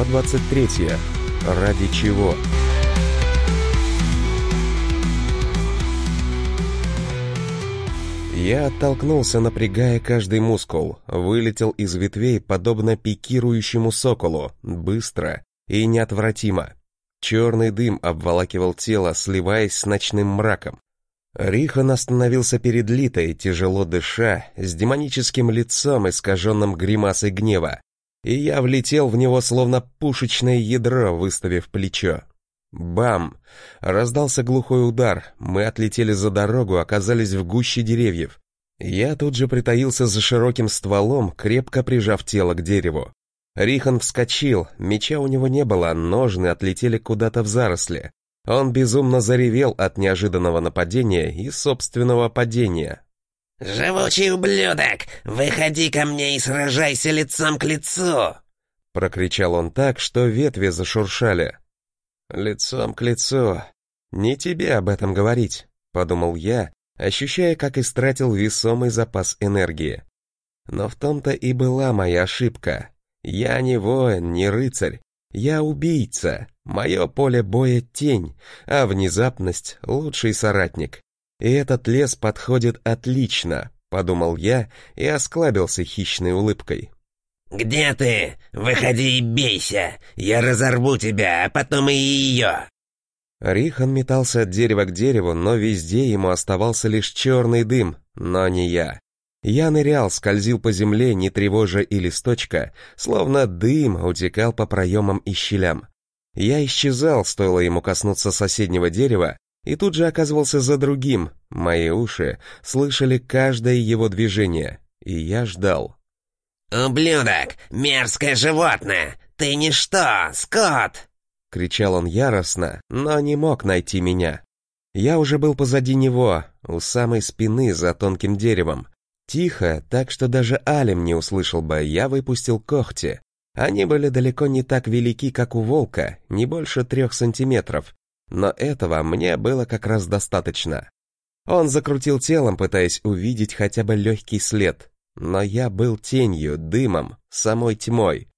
Глава 23. Ради чего? Я оттолкнулся, напрягая каждый мускул, вылетел из ветвей, подобно пикирующему соколу, быстро и неотвратимо. Черный дым обволакивал тело, сливаясь с ночным мраком. Рихан остановился перед Литой, тяжело дыша, с демоническим лицом, искаженным гримасой гнева, и я влетел в него, словно пушечное ядро, выставив плечо. Бам! Раздался глухой удар, мы отлетели за дорогу, оказались в гуще деревьев. Я тут же притаился за широким стволом, крепко прижав тело к дереву. Рихан вскочил, меча у него не было, ножны отлетели куда-то в заросли. Он безумно заревел от неожиданного нападения и собственного падения. «Живучий ублюдок, выходи ко мне и сражайся лицом к лицу!» Прокричал он так, что ветви зашуршали. «Лицом к лицу. Не тебе об этом говорить», — подумал я, ощущая, как истратил весомый запас энергии. Но в том-то и была моя ошибка. Я не воин, не рыцарь. Я убийца. Мое поле боя — тень, а внезапность — лучший соратник. И этот лес подходит отлично, подумал я и осклабился хищной улыбкой. «Где ты? Выходи и бейся! Я разорву тебя, а потом и ее!» Рихан метался от дерева к дереву, но везде ему оставался лишь черный дым, но не я. Я нырял, скользил по земле, не тревожа и листочка, словно дым утекал по проемам и щелям. Я исчезал, стоило ему коснуться соседнего дерева, и тут же оказывался за другим. Мои уши слышали каждое его движение, и я ждал. «Ублюдок! Мерзкое животное! Ты ничто, Скотт!» Кричал он яростно, но не мог найти меня. Я уже был позади него, у самой спины за тонким деревом. Тихо, так что даже Алим не услышал бы, я выпустил когти. Они были далеко не так велики, как у волка, не больше трех сантиметров, но этого мне было как раз достаточно. Он закрутил телом, пытаясь увидеть хотя бы легкий след, но я был тенью, дымом, самой тьмой.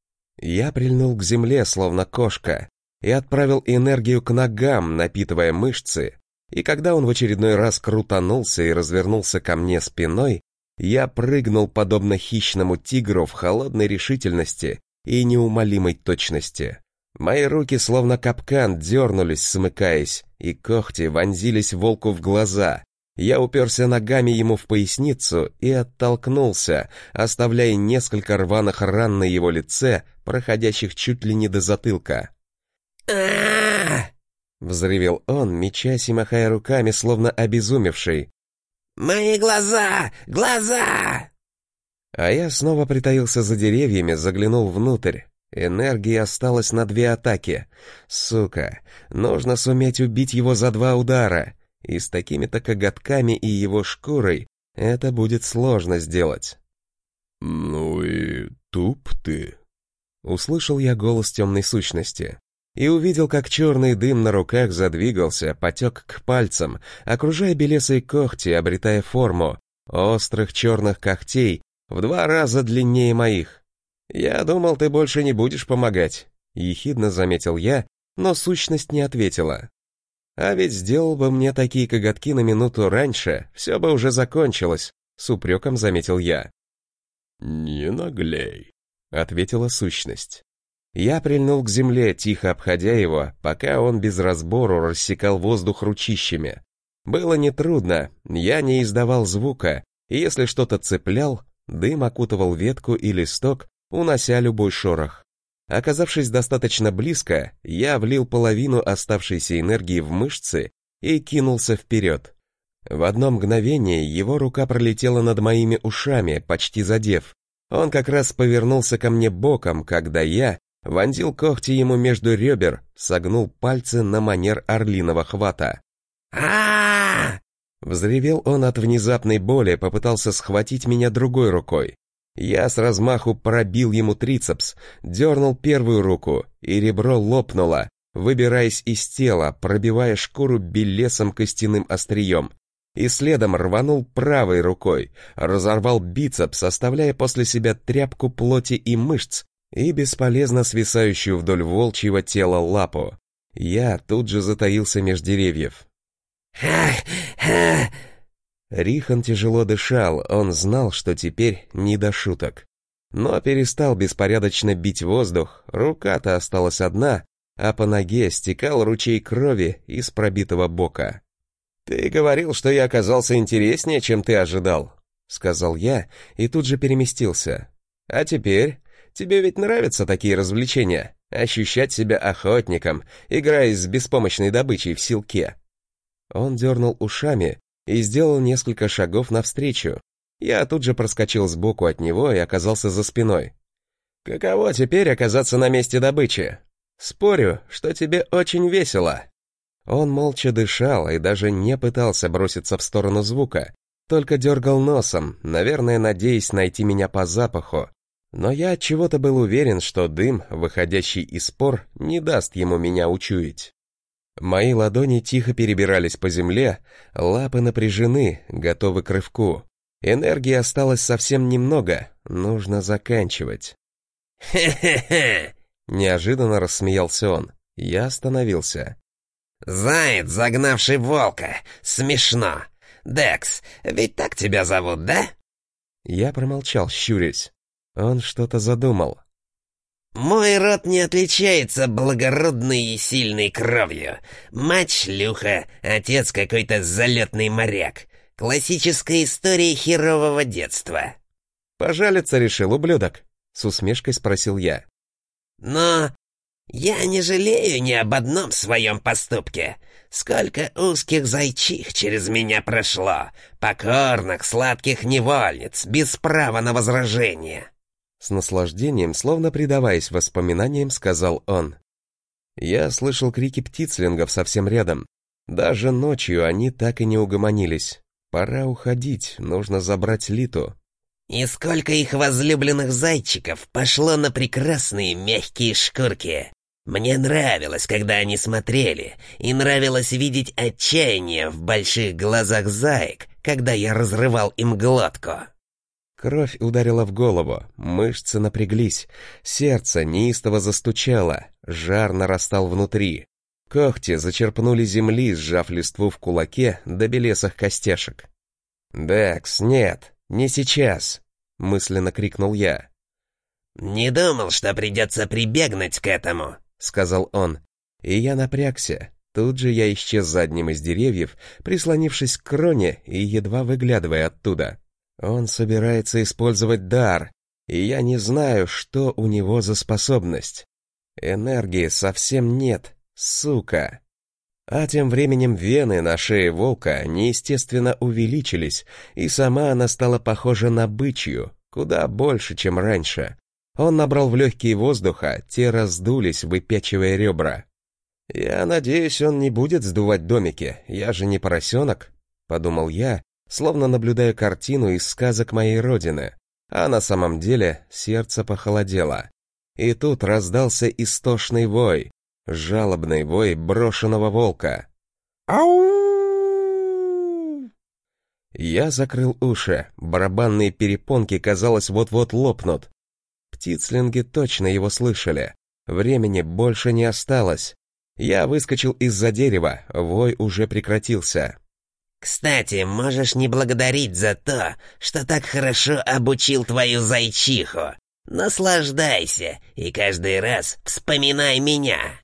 Я прильнул к земле, словно кошка, и отправил энергию к ногам, напитывая мышцы, и когда он в очередной раз крутанулся и развернулся ко мне спиной, я прыгнул подобно хищному тигру в холодной решительности и неумолимой точности. Мои руки, словно капкан, дернулись, смыкаясь, и когти вонзились волку в глаза. Я уперся ногами ему в поясницу и оттолкнулся, оставляя несколько рваных ран на его лице, проходящих чуть ли не до затылка. Взревел он, мечась и махая руками, словно обезумевший. «Мои глаза! Глаза!» А я снова притаился за деревьями, заглянул внутрь. Энергии осталось на две атаки. Сука, нужно суметь убить его за два удара. И с такими-то коготками и его шкурой это будет сложно сделать. «Ну и туп ты», — услышал я голос темной сущности. И увидел, как черный дым на руках задвигался, потек к пальцам, окружая белесые когти, обретая форму, острых черных когтей, в два раза длиннее моих. «Я думал, ты больше не будешь помогать», — ехидно заметил я, но сущность не ответила. «А ведь сделал бы мне такие коготки на минуту раньше, все бы уже закончилось», — с упреком заметил я. «Не наглей», — ответила сущность. Я прильнул к земле, тихо обходя его, пока он без разбору рассекал воздух ручищами. Было нетрудно, я не издавал звука, и если что-то цеплял, дым окутывал ветку и листок, унося любой шорох. Оказавшись достаточно близко, я влил половину оставшейся энергии в мышцы и кинулся вперед. В одно мгновение его рука пролетела над моими ушами, почти задев. Он как раз повернулся ко мне боком, когда я вонзил когти ему между ребер, согнул пальцы на манер орлиного хвата. а Взревел он от внезапной боли, попытался схватить меня другой рукой. Я с размаху пробил ему трицепс, дернул первую руку, и ребро лопнуло, выбираясь из тела, пробивая шкуру белесым костяным острием. И следом рванул правой рукой, разорвал бицепс, оставляя после себя тряпку плоти и мышц, и бесполезно свисающую вдоль волчьего тела лапу. Я тут же затаился меж деревьев. «Ха-ха!» Рихан тяжело дышал, он знал, что теперь не до шуток. Но перестал беспорядочно бить воздух, рука-то осталась одна, а по ноге стекал ручей крови из пробитого бока. «Ты говорил, что я оказался интереснее, чем ты ожидал», — сказал я и тут же переместился. «А теперь? Тебе ведь нравятся такие развлечения? Ощущать себя охотником, играя с беспомощной добычей в силке?» Он дернул ушами и сделал несколько шагов навстречу. Я тут же проскочил сбоку от него и оказался за спиной. «Каково теперь оказаться на месте добычи? Спорю, что тебе очень весело». Он молча дышал и даже не пытался броситься в сторону звука, только дергал носом, наверное, надеясь найти меня по запаху. Но я от чего-то был уверен, что дым, выходящий из спор, не даст ему меня учуять. Мои ладони тихо перебирались по земле, лапы напряжены, готовы к рывку. Энергии осталось совсем немного, нужно заканчивать. «Хе-хе-хе!» Неожиданно рассмеялся он. Я остановился. «Заяц, загнавший волка! Смешно! Декс, ведь так тебя зовут, да?» Я промолчал, щурясь. Он что-то задумал. «Мой род не отличается благородной и сильной кровью. Мать шлюха, отец какой-то залетный моряк. Классическая история херового детства». «Пожалиться решил, ублюдок?» — с усмешкой спросил я. «Но я не жалею ни об одном своем поступке. Сколько узких зайчих через меня прошло, покорных, сладких невольниц, без права на возражение». С наслаждением, словно предаваясь воспоминаниям, сказал он. Я слышал крики птицлингов совсем рядом. Даже ночью они так и не угомонились. Пора уходить, нужно забрать Литу. «И сколько их возлюбленных зайчиков пошло на прекрасные мягкие шкурки!» Мне нравилось, когда они смотрели, и нравилось видеть отчаяние в больших глазах заек, когда я разрывал им глотку. Кровь ударила в голову, мышцы напряглись, сердце неистово застучало, жар нарастал внутри. Когти зачерпнули земли, сжав листву в кулаке до белесых костяшек. «Декс, нет, не сейчас!» — мысленно крикнул я. «Не думал, что придется прибегнуть к этому», — сказал он. И я напрягся. Тут же я исчез за одним из деревьев, прислонившись к кроне и едва выглядывая оттуда. Он собирается использовать дар, и я не знаю, что у него за способность. Энергии совсем нет, сука. А тем временем вены на шее волка неестественно увеличились, и сама она стала похожа на бычью, куда больше, чем раньше. Он набрал в легкие воздуха, те раздулись, выпячивая ребра. «Я надеюсь, он не будет сдувать домики, я же не поросенок», — подумал я, словно наблюдая картину из сказок моей родины, а на самом деле сердце похолодело. И тут раздался истошный вой, жалобный вой брошенного волка. «Ау!» Я закрыл уши, барабанные перепонки, казалось, вот-вот лопнут. Птицлинги точно его слышали. Времени больше не осталось. Я выскочил из-за дерева, вой уже прекратился. Кстати, можешь не благодарить за то, что так хорошо обучил твою зайчиху. Наслаждайся и каждый раз вспоминай меня.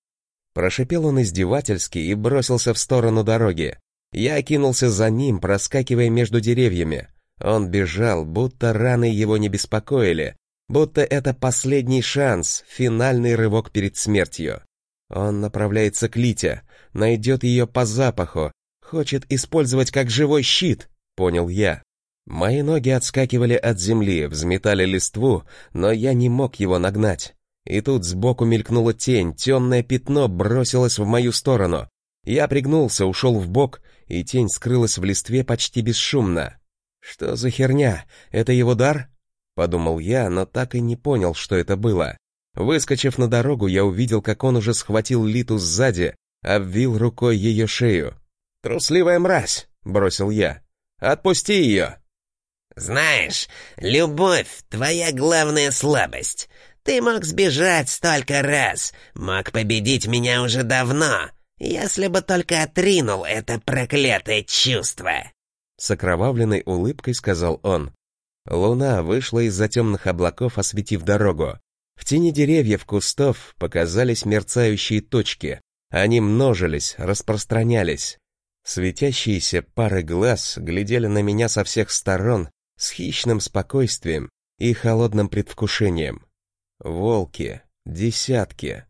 Прошипел он издевательски и бросился в сторону дороги. Я кинулся за ним, проскакивая между деревьями. Он бежал, будто раны его не беспокоили, будто это последний шанс, финальный рывок перед смертью. Он направляется к Лите, найдет ее по запаху, Хочет использовать как живой щит, понял я. Мои ноги отскакивали от земли, взметали листву, но я не мог его нагнать. И тут сбоку мелькнула тень, темное пятно бросилось в мою сторону. Я пригнулся, ушел в бок, и тень скрылась в листве почти бесшумно. «Что за херня? Это его дар?» Подумал я, но так и не понял, что это было. Выскочив на дорогу, я увидел, как он уже схватил Литу сзади, обвил рукой ее шею. «Трусливая мразь!» — бросил я. «Отпусти ее!» «Знаешь, любовь — твоя главная слабость. Ты мог сбежать столько раз, мог победить меня уже давно, если бы только отринул это проклятое чувство!» С окровавленной улыбкой сказал он. Луна вышла из-за темных облаков, осветив дорогу. В тени деревьев кустов показались мерцающие точки. Они множились, распространялись. Светящиеся пары глаз глядели на меня со всех сторон с хищным спокойствием и холодным предвкушением. Волки. Десятки.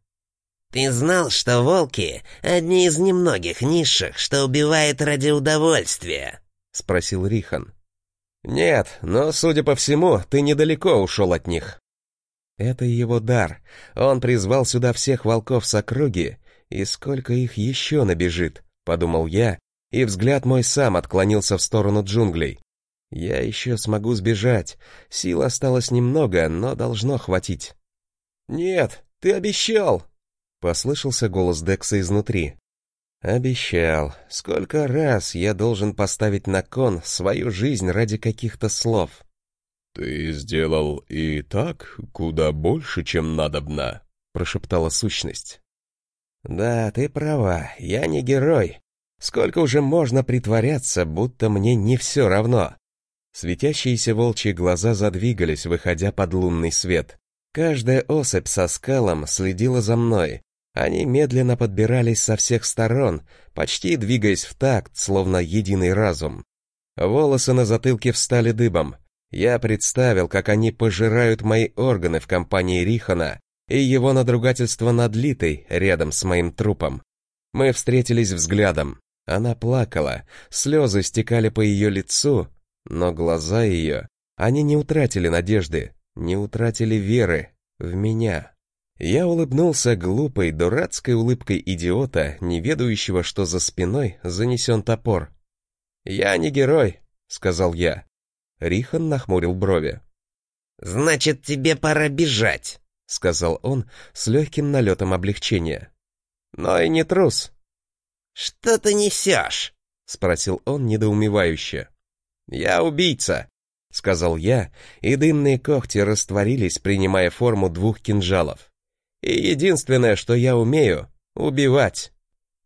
«Ты знал, что волки — одни из немногих низших, что убивают ради удовольствия?» — спросил Рихан. «Нет, но, судя по всему, ты недалеко ушел от них». Это его дар. Он призвал сюда всех волков с округи, и сколько их еще набежит, подумал я, и взгляд мой сам отклонился в сторону джунглей. Я еще смогу сбежать, сил осталось немного, но должно хватить. «Нет, ты обещал!» — послышался голос Декса изнутри. «Обещал. Сколько раз я должен поставить на кон свою жизнь ради каких-то слов?» «Ты сделал и так куда больше, чем надобно», — прошептала сущность. «Да, ты права, я не герой. Сколько уже можно притворяться, будто мне не все равно?» Светящиеся волчьи глаза задвигались, выходя под лунный свет. Каждая особь со скалом следила за мной. Они медленно подбирались со всех сторон, почти двигаясь в такт, словно единый разум. Волосы на затылке встали дыбом. Я представил, как они пожирают мои органы в компании Рихана и его надругательство над Литой рядом с моим трупом. Мы встретились взглядом. Она плакала, слезы стекали по ее лицу, но глаза ее, они не утратили надежды, не утратили веры в меня. Я улыбнулся глупой, дурацкой улыбкой идиота, не ведающего, что за спиной занесен топор. «Я не герой», — сказал я. Рихан нахмурил брови. «Значит, тебе пора бежать», — сказал он с легким налетом облегчения. «Но и не трус». «Что ты несешь?» — спросил он недоумевающе. «Я убийца», — сказал я, и дымные когти растворились, принимая форму двух кинжалов. «И единственное, что я умею — убивать».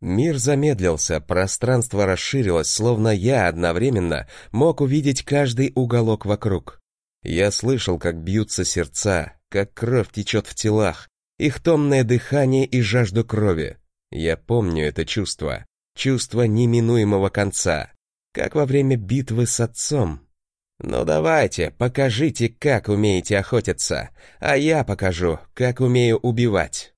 Мир замедлился, пространство расширилось, словно я одновременно мог увидеть каждый уголок вокруг. Я слышал, как бьются сердца, как кровь течет в телах, их томное дыхание и жажду крови. Я помню это чувство, чувство неминуемого конца, как во время битвы с отцом, «Ну давайте, покажите, как умеете охотиться, а я покажу, как умею убивать».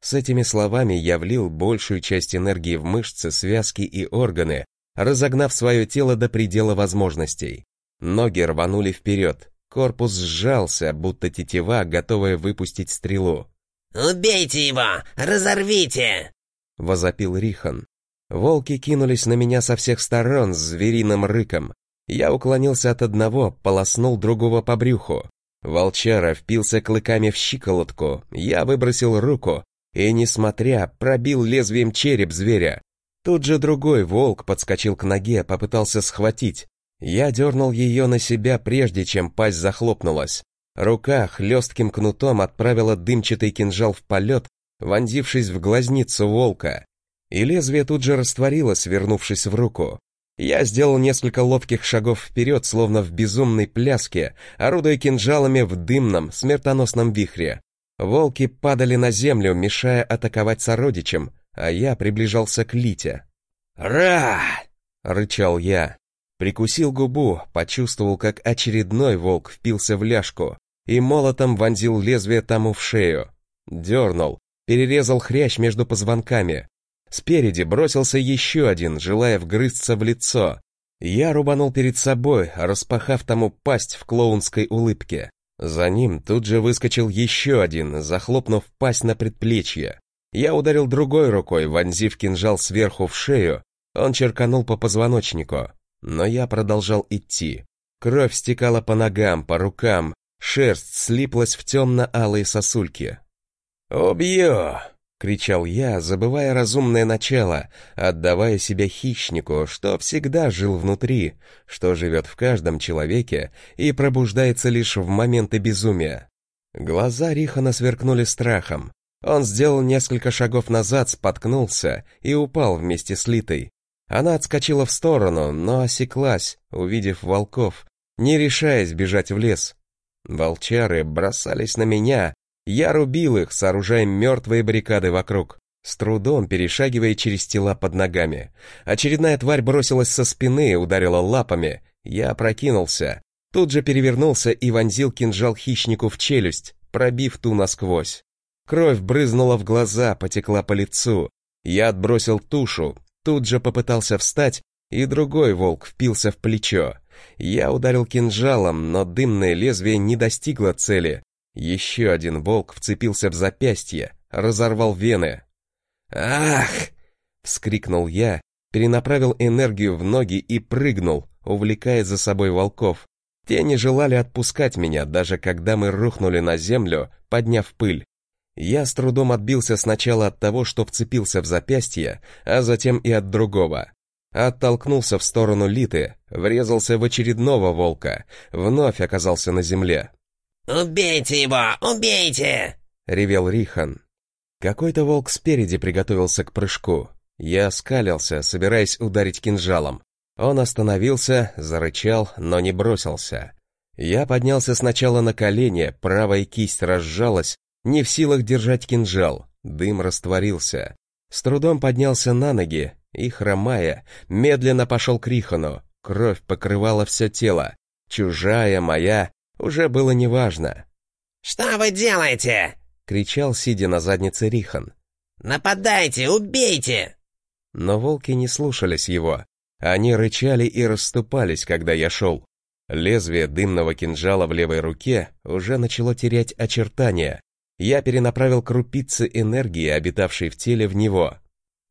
С этими словами я влил большую часть энергии в мышцы, связки и органы, разогнав свое тело до предела возможностей. Ноги рванули вперед, корпус сжался, будто тетива, готовая выпустить стрелу. «Убейте его! Разорвите!» — возопил Рихан. Волки кинулись на меня со всех сторон с звериным рыком. Я уклонился от одного, полоснул другого по брюху. Волчара впился клыками в щиколотку, я выбросил руку и, несмотря, пробил лезвием череп зверя. Тут же другой волк подскочил к ноге, попытался схватить. Я дернул ее на себя, прежде чем пасть захлопнулась. Рука хлестким кнутом отправила дымчатый кинжал в полет, вонзившись в глазницу волка. И лезвие тут же растворилось, вернувшись в руку. Я сделал несколько ловких шагов вперед, словно в безумной пляске, орудуя кинжалами в дымном, смертоносном вихре. Волки падали на землю, мешая атаковать сородичам, а я приближался к Лите. «Ра!» — рычал я. Прикусил губу, почувствовал, как очередной волк впился в ляжку и молотом вонзил лезвие тому в шею. Дернул, перерезал хрящ между позвонками, Спереди бросился еще один, желая вгрызться в лицо. Я рубанул перед собой, распахав тому пасть в клоунской улыбке. За ним тут же выскочил еще один, захлопнув пасть на предплечье. Я ударил другой рукой, вонзив кинжал сверху в шею. Он черканул по позвоночнику. Но я продолжал идти. Кровь стекала по ногам, по рукам, шерсть слиплась в темно-алые сосульки. «Убью!» кричал я, забывая разумное начало, отдавая себя хищнику, что всегда жил внутри, что живет в каждом человеке и пробуждается лишь в моменты безумия. Глаза Рихана сверкнули страхом. Он сделал несколько шагов назад, споткнулся и упал вместе с Литой. Она отскочила в сторону, но осеклась, увидев волков, не решаясь бежать в лес. Волчары бросались на меня, я рубил их, сооружая мертвые баррикады вокруг, с трудом перешагивая через тела под ногами. Очередная тварь бросилась со спины, ударила лапами, я опрокинулся, тут же перевернулся и вонзил кинжал хищнику в челюсть, пробив ту насквозь. Кровь брызнула в глаза, потекла по лицу. Я отбросил тушу, тут же попытался встать, и другой волк впился в плечо. Я ударил кинжалом, но дымное лезвие не достигло цели. Еще один волк вцепился в запястье, разорвал вены. «Ах!» — вскрикнул я, перенаправил энергию в ноги и прыгнул, увлекая за собой волков. Те не желали отпускать меня, даже когда мы рухнули на землю, подняв пыль. Я с трудом отбился сначала от того, что вцепился в запястье, а затем и от другого. Оттолкнулся в сторону Литы, врезался в очередного волка, вновь оказался на земле. «Убейте его! Убейте!» — ревел Рихан. Какой-то волк спереди приготовился к прыжку. Я скалился, собираясь ударить кинжалом. Он остановился, зарычал, но не бросился. Я поднялся сначала на колени, правая кисть разжалась, не в силах держать кинжал, дым растворился. С трудом поднялся на ноги и, хромая, медленно пошел к Рихану. Кровь покрывала все тело. Чужая, моя, уже было неважно. «Что вы делаете?» — кричал, сидя на заднице Рихан. «Нападайте, убейте!» Но волки не слушались его. Они рычали и расступались, когда я шел. Лезвие дымного кинжала в левой руке уже начало терять очертания, я перенаправил крупицы энергии, обитавшей в теле, в него.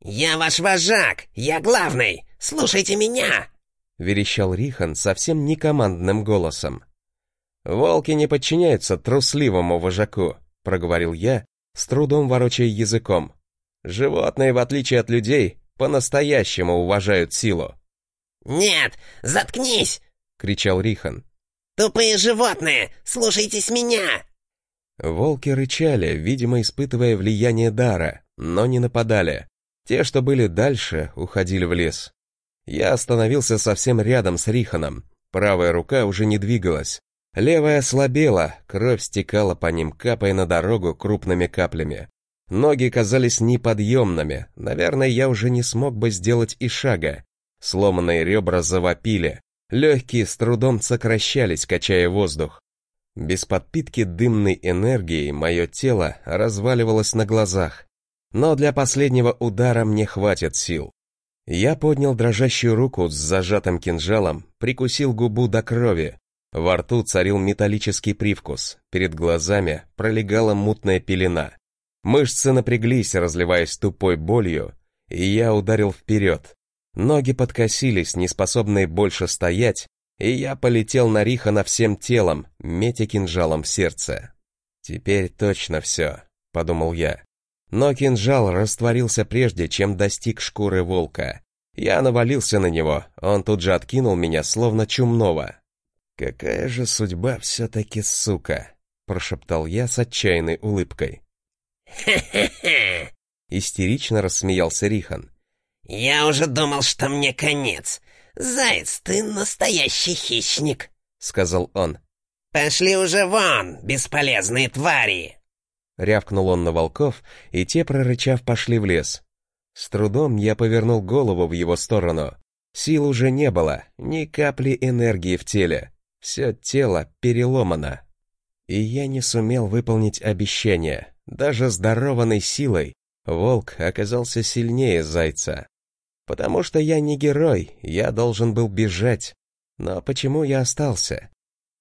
«Я ваш вожак! Я главный! Слушайте меня!» — верещал Рихан совсем не командным голосом. «Волки не подчиняются трусливому вожаку», — проговорил я, с трудом ворочая языком. «Животные, в отличие от людей, по-настоящему уважают силу». «Нет, заткнись!» — кричал Рихан. «Тупые животные, слушайтесь меня!» Волки рычали, видимо, испытывая влияние дара, но не нападали. Те, что были дальше, уходили в лес. Я остановился совсем рядом с Риханом. Правая рука уже не двигалась. Левая ослабела, кровь стекала по ним, капая на дорогу крупными каплями. Ноги казались неподъемными, наверное, я уже не смог бы сделать и шага. Сломанные ребра завопили, легкие с трудом сокращались, качая воздух. Без подпитки дымной энергией мое тело разваливалось на глазах. Но для последнего удара мне хватит сил. Я поднял дрожащую руку с зажатым кинжалом, прикусил губу до крови. Во рту царил металлический привкус, перед глазами пролегала мутная пелена. Мышцы напряглись, разливаясь тупой болью, и я ударил вперед. Ноги подкосились, неспособные больше стоять, и я полетел на Рихана всем телом, метя кинжалом в сердце. «Теперь точно все», — подумал я. Но кинжал растворился прежде, чем достиг шкуры волка. Я навалился на него, он тут же откинул меня, словно чумного. «Какая же судьба все-таки, сука!» — прошептал я с отчаянной улыбкой. «Хе-хе-хе!» — истерично рассмеялся Рихан. «Я уже думал, что мне конец. «Заяц, ты настоящий хищник», — сказал он. «Пошли уже вон, бесполезные твари!» Рявкнул он на волков, и те, прорычав, пошли в лес. С трудом я повернул голову в его сторону. Сил уже не было, ни капли энергии в теле. Все тело переломано. И я не сумел выполнить обещание. Даже здорованной силой волк оказался сильнее зайца. Потому что я не герой, я должен был бежать. Но почему я остался?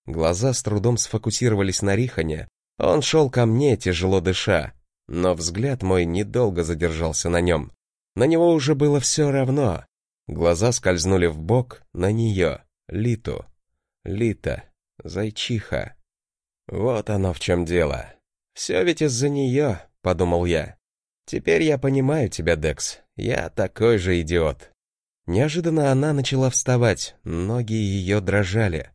Глаза с трудом сфокусировались на Рихане. Он шел ко мне, тяжело дыша. Но взгляд мой недолго задержался на нем. На него уже было все равно. Глаза скользнули в бок на нее, Литу. Лита, зайчиха. Вот оно в чем дело. Все ведь из-за нее, подумал я. Теперь я понимаю тебя, Декс. Я такой же идиот. Неожиданно она начала вставать, ноги ее дрожали.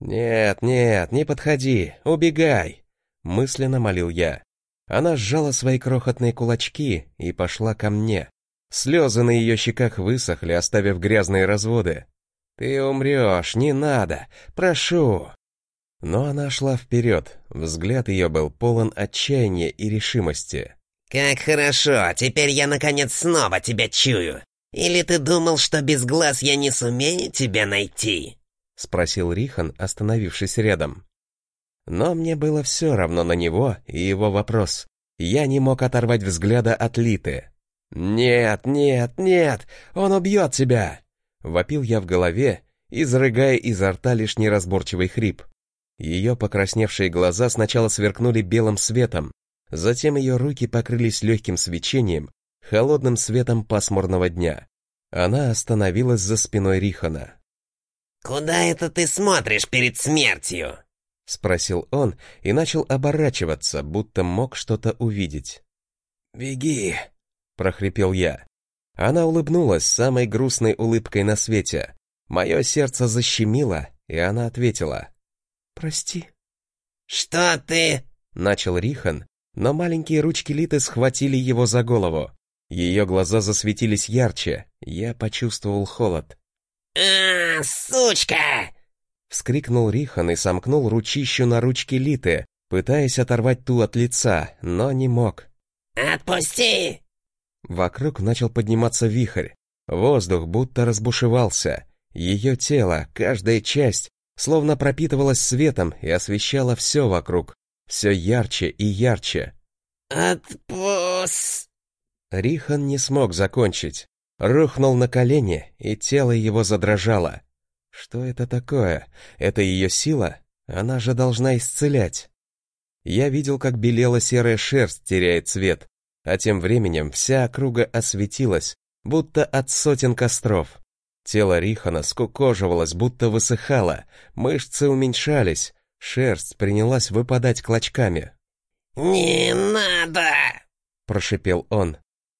«Нет, нет, не подходи, убегай!» мысленно молил я. Она сжала свои крохотные кулачки и пошла ко мне. Слезы на ее щеках высохли, оставив грязные разводы. «Ты умрешь, не надо, прошу!» Но она шла вперед, взгляд ее был полон отчаяния и решимости. «Как хорошо, теперь я наконец снова тебя чую. Или ты думал, что без глаз я не сумею тебя найти?» — спросил Рихан, остановившись рядом. Но мне было все равно на него и его вопрос. Я не мог оторвать взгляда от Литы. «Нет, нет, нет, он убьет тебя!» Вопил я в голове, изрыгая изо рта лишь неразборчивый хрип. Ее покрасневшие глаза сначала сверкнули белым светом, затем ее руки покрылись легким свечением, холодным светом пасмурного дня. Она остановилась за спиной Рихана. «Куда это ты смотришь перед смертью?» — спросил он и начал оборачиваться, будто мог что-то увидеть. «Беги!» — прохрипел я. Она улыбнулась самой грустной улыбкой на свете. Мое сердце защемило, и она ответила. «Прости». «Что ты?» — начал Рихан, но маленькие ручки Литы схватили его за голову. Ее глаза засветились ярче, я почувствовал холод. «А, сучка!» Вскрикнул Рихан и сомкнул ручищу на ручке Литы, пытаясь оторвать ту от лица, но не мог. «Отпусти!» Вокруг начал подниматься вихрь. Воздух будто разбушевался. Ее тело, каждая часть, словно пропитывалась светом и освещала все вокруг. Все ярче и ярче. «Отпус...» Рихан не смог закончить. Рухнул на колени, и тело его задрожало. Что это такое? Это ее сила? Она же должна исцелять. Я видел, как белела серая шерсть теряет цвет, а тем временем вся округа осветилась, будто от сотен костров. Тело Рихана скукоживалось, будто высыхало, мышцы уменьшались, шерсть принялась выпадать клочками. «Не надо!» — прошипел он.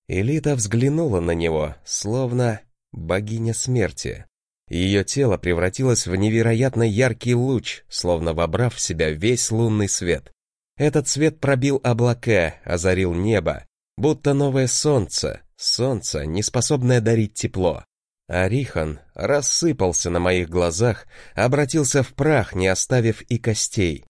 Элита взглянула на него, словно богиня смерти. Ее тело превратилось в невероятно яркий луч, словно вобрав в себя весь лунный свет. Этот свет пробил облака, озарил небо, будто новое солнце, солнце, не способное дарить тепло. Арихан рассыпался на моих глазах, обратился в прах, не оставив и костей.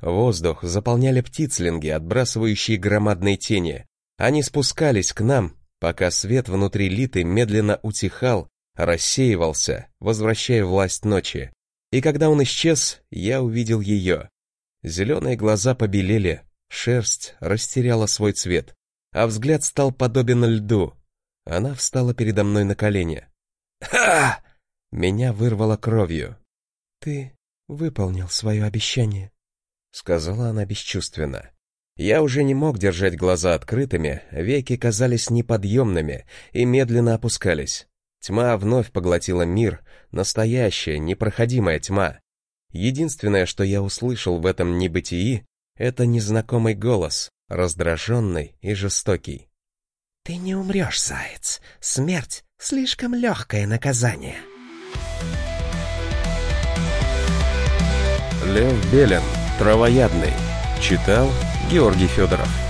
Воздух заполняли птицлинги, отбрасывающие громадные тени. Они спускались к нам, пока свет внутри Литы медленно утихал, рассеивался, возвращая власть ночи. И когда он исчез, я увидел ее. Зеленые глаза побелели, шерсть растеряла свой цвет, а взгляд стал подобен льду. Она встала передо мной на колени. «Ха!» Меня вырвало кровью. «Ты выполнил свое обещание», — сказала она бесчувственно. Я уже не мог держать глаза открытыми, веки казались неподъемными и медленно опускались. Тьма вновь поглотила мир, настоящая, непроходимая тьма. Единственное, что я услышал в этом небытии, это незнакомый голос, раздраженный и жестокий. «Ты не умрешь, заяц. Смерть — слишком легкое наказание». Лев Белен, Травоядный. Читал Георгий Федоров.